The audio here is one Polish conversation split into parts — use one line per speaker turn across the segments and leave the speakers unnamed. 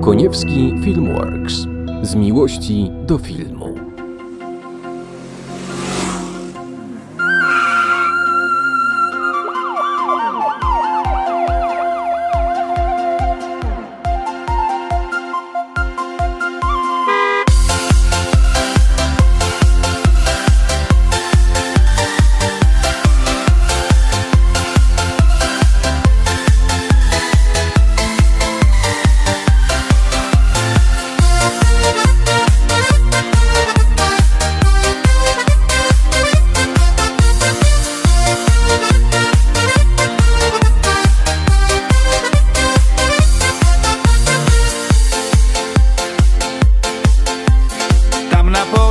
Koniewski Filmworks. Z miłości do filmu.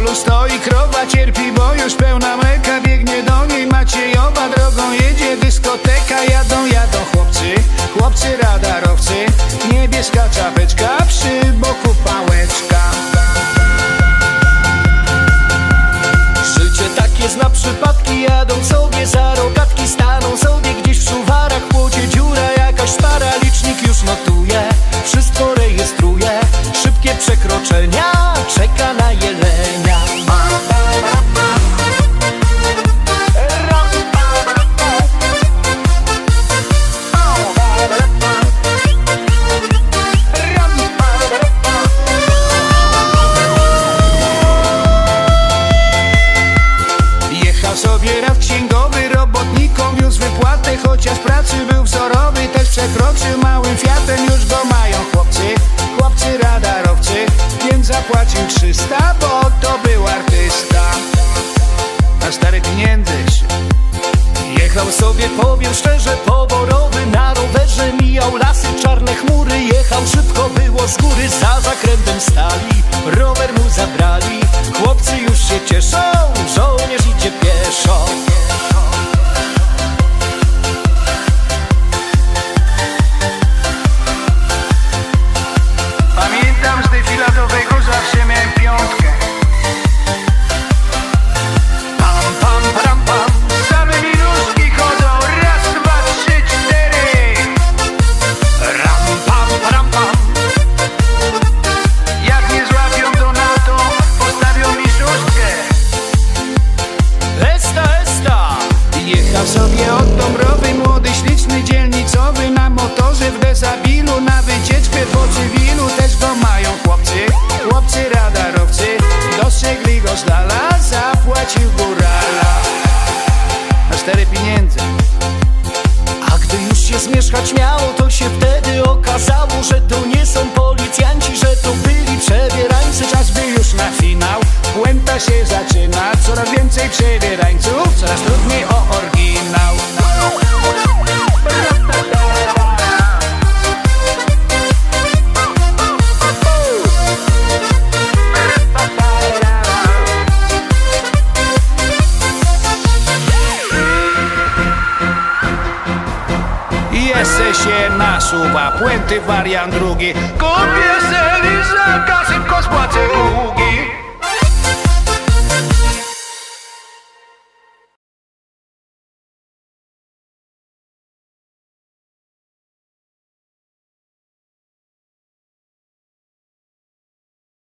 Polu stoi krowa, cierpi, bo już pełna mleka Biegnie do niej Maciejowa, drogą jedzie dyskoteka. Jadą, jadą chłopcy, chłopcy radarowcy. Niebieska czapeczka, przy boku pałeczka.
Życie takie zna przypadki Jadą sobie za rogatki Sobie
rad księgowy, robotnikom wiózł wypłatę Chociaż pracy był wzorowy, też przekroczył małym Fiatem Już go mają chłopcy, chłopcy radarowcy Więc zapłacił 300, bo to był artysta. A stary pieniędzyś
Jechał sobie, powiem szczerze, poborowy Na rowerze mijał lasy, czarne chmury Jechał szybko, było z góry Za zakrętem stali,
Dala, zapłacił górala Na cztery pieniędzy
A gdy już się zmieszkać miało, to się wtedy okazało, że to nie są policjanci, że to byli przebierańcy.
Czas by już na finał, Jesteś się nasuwa, puenty wariant drugi. Kupię se lizaka, szybko spłacę długi